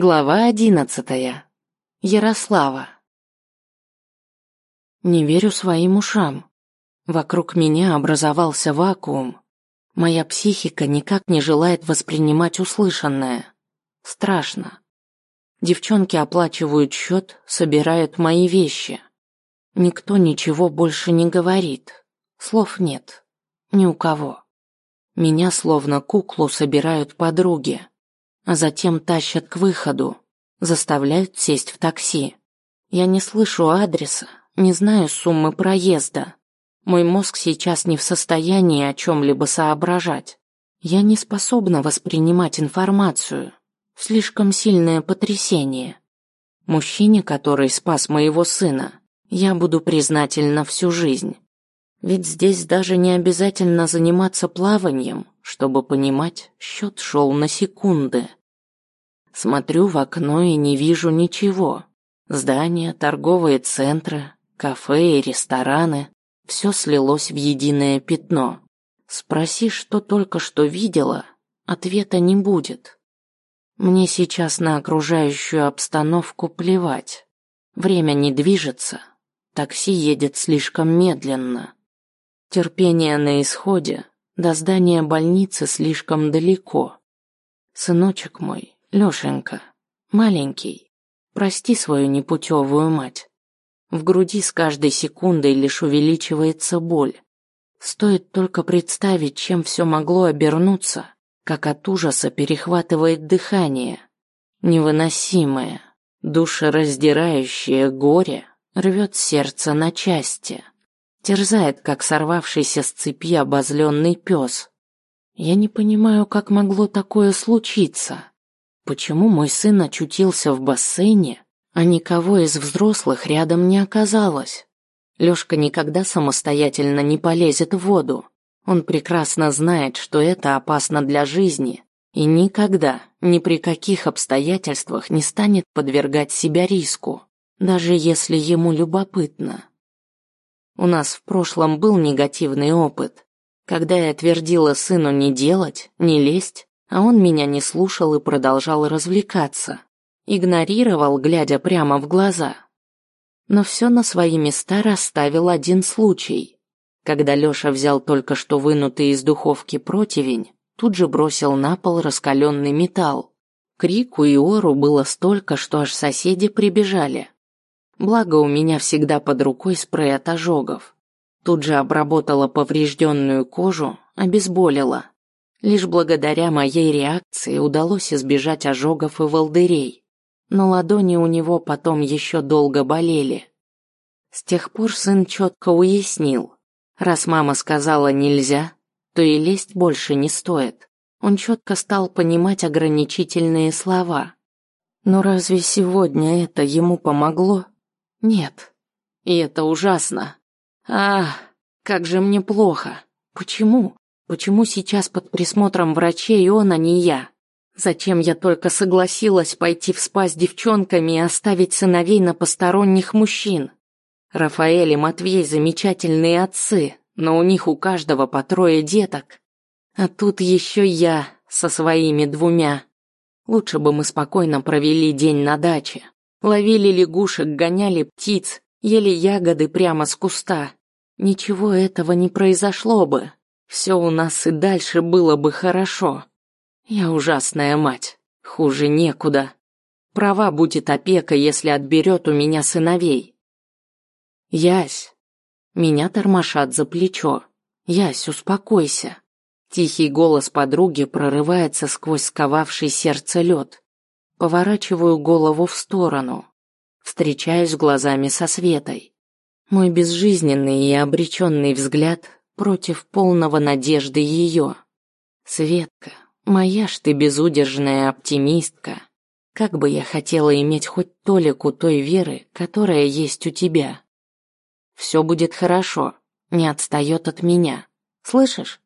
Глава одиннадцатая. Ярослава. Не верю своим ушам. Вокруг меня образовался вакуум. Моя психика никак не желает воспринимать услышанное. Страшно. Девчонки оплачивают счет, собирают мои вещи. Никто ничего больше не говорит. Слов нет. Ни у кого. Меня словно куклу собирают подруги а затем тащат к выходу, заставляют сесть в такси. Я не слышу адреса, не знаю суммы проезда. Мой мозг сейчас не в состоянии о чем-либо соображать. Я не способна воспринимать информацию. Слишком сильное потрясение. Мужчине, который спас моего сына, я буду признательна всю жизнь. Ведь здесь даже не обязательно заниматься плаванием, чтобы понимать, счет шел на секунды. Смотрю в окно и не вижу ничего. Здания, торговые центры, кафе и рестораны – все слилось в единое пятно. Спроси, что только что видела, ответа не будет. Мне сейчас на окружающую обстановку плевать. Время не движется, такси едет слишком медленно. Терпение на исходе, до здания больницы слишком далеко. Сыночек мой, Лёшенька, маленький, прости свою непутевую мать. В груди с каждой секундой лишь увеличивается боль. Стоит только представить, чем все могло обернуться, как от ужаса перехватывает дыхание. Невыносимое, душераздирающее горе рвет сердце на части. Терзает, как сорвавшийся с цепи обозленный пес. Я не понимаю, как могло такое случиться. Почему мой сын очутился в бассейне, а никого из взрослых рядом не оказалось? Лёшка никогда самостоятельно не полезет в воду. Он прекрасно знает, что это опасно для жизни, и никогда, ни при каких обстоятельствах не станет подвергать себя риску, даже если ему любопытно. У нас в прошлом был негативный опыт, когда я твердила сыну не делать, не лезть, а он меня не слушал и продолжал развлекаться. Игнорировал, глядя прямо в глаза. Но все на свои места расставил один случай. Когда Лёша взял только что вынутый из духовки противень, тут же бросил на пол раскаленный металл. Крику и ору было столько, что аж соседи прибежали. Благо у меня всегда под рукой спрей от ожогов. Тут же обработала поврежденную кожу, обезболила. Лишь благодаря моей реакции удалось избежать ожогов и волдырей, но ладони у него потом еще долго болели. С тех пор сын четко уяснил, раз мама сказала нельзя, то и лезть больше не стоит. Он четко стал понимать ограничительные слова. Но разве сегодня это ему помогло? Нет. И это ужасно. Ах, как же мне плохо. Почему? Почему сейчас под присмотром врачей он, а не я? Зачем я только согласилась пойти в спа с девчонками и оставить сыновей на посторонних мужчин? Рафаэль и Матвей замечательные отцы, но у них у каждого по трое деток. А тут еще я со своими двумя. Лучше бы мы спокойно провели день на даче. Ловили лягушек, гоняли птиц, ели ягоды прямо с куста. Ничего этого не произошло бы. Все у нас и дальше было бы хорошо. Я ужасная мать, хуже некуда. Права будет опека, если отберет у меня сыновей. Ясь. Меня тормошат за плечо. Ясь, успокойся. Тихий голос подруги прорывается сквозь сковавший сердце лед. Поворачиваю голову в сторону. Встречаюсь глазами со Светой. Мой безжизненный и обреченный взгляд против полного надежды ее. Светка, моя ж ты безудержная оптимистка. Как бы я хотела иметь хоть толику той веры, которая есть у тебя. Все будет хорошо, не отстает от меня. Слышишь?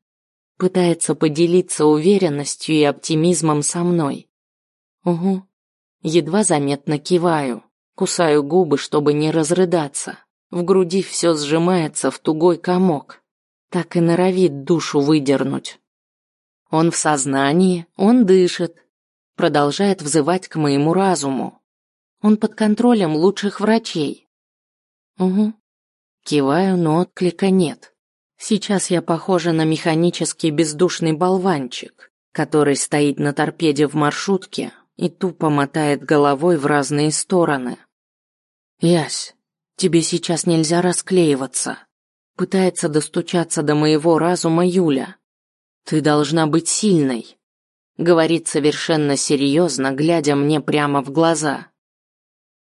Пытается поделиться уверенностью и оптимизмом со мной. Угу. Едва заметно киваю, кусаю губы, чтобы не разрыдаться. В груди все сжимается в тугой комок так и норовит душу выдернуть. Он в сознании, он дышит. продолжает взывать к моему разуму. Он под контролем лучших врачей. Угу. Киваю, но отклика нет. Сейчас я похожа на механический бездушный болванчик, который стоит на торпеде в маршрутке и тупо мотает головой в разные стороны. Ясь, тебе сейчас нельзя расклеиваться. Пытается достучаться до моего разума Юля. Ты должна быть сильной. Говорит совершенно серьезно, глядя мне прямо в глаза.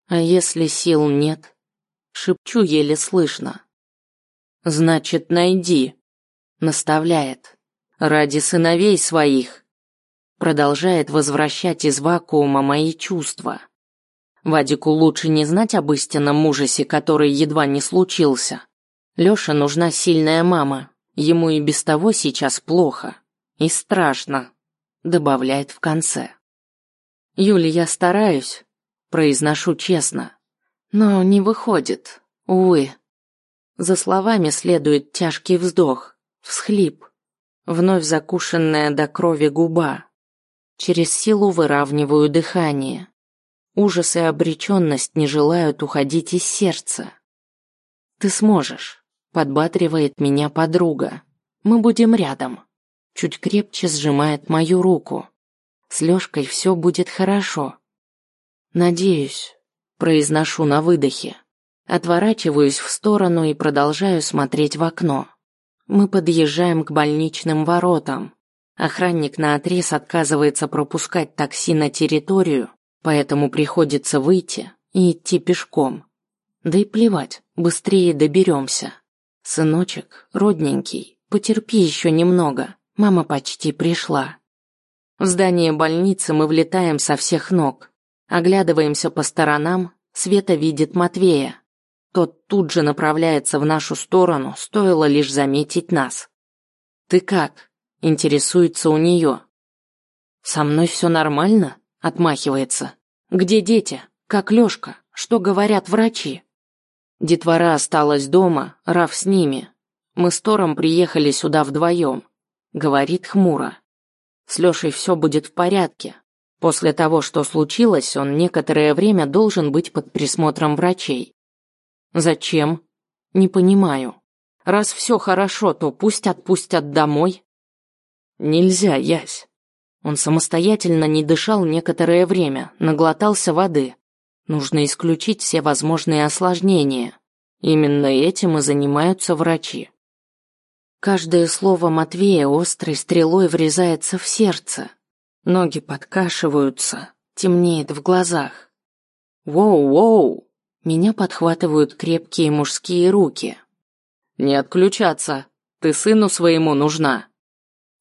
А если сил нет? Шепчу еле слышно. Значит, найди. Наставляет. Ради сыновей своих. Продолжает возвращать из вакуума мои чувства. Вадику лучше не знать об истинном ужасе, который едва не случился. Лёше нужна сильная мама. Ему и без того сейчас плохо. И страшно. Добавляет в конце. Юля, я стараюсь. Произношу честно. Но не выходит. Увы. За словами следует тяжкий вздох. Всхлип. Вновь закушенная до крови губа. Через силу выравниваю дыхание. Ужас и обреченность не желают уходить из сердца. Ты сможешь, подбадривает меня подруга. Мы будем рядом. Чуть крепче сжимает мою руку. С Лёшкой все будет хорошо. Надеюсь, произношу на выдохе. Отворачиваюсь в сторону и продолжаю смотреть в окно. Мы подъезжаем к больничным воротам. Охранник наотрез отказывается пропускать такси на территорию, поэтому приходится выйти и идти пешком. Да и плевать, быстрее доберемся. Сыночек, родненький, потерпи еще немного, мама почти пришла. В здание больницы мы влетаем со всех ног. Оглядываемся по сторонам, Света видит Матвея. Тот тут же направляется в нашу сторону, стоило лишь заметить нас. «Ты как?» – интересуется у нее. «Со мной все нормально?» Отмахивается. Где дети? Как Лёшка? Что говорят врачи? Детвора осталась дома, Раф с ними. Мы с Тором приехали сюда вдвоем. Говорит хмуро. С Лёшей все будет в порядке. После того, что случилось, он некоторое время должен быть под присмотром врачей. Зачем? Не понимаю. Раз все хорошо, то пусть отпустят домой. Нельзя, Ясь. Он самостоятельно не дышал некоторое время, наглотался воды. Нужно исключить все возможные осложнения. Именно этим и занимаются врачи. Каждое слово Матвея острой стрелой врезается в сердце. Ноги подкашиваются, темнеет в глазах. «Воу-воу!» Меня подхватывают крепкие мужские руки. «Не отключаться! Ты сыну своему нужна!»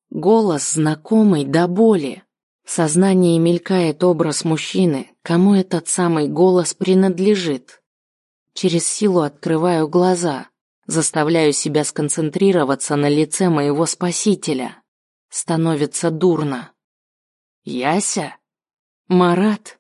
Голос знакомый до боли. В сознании мелькает образ мужчины, кому этот самый голос принадлежит. Через силу открываю глаза, заставляю себя сконцентрироваться на лице моего спасителя. Становится дурно. Яся? Марат?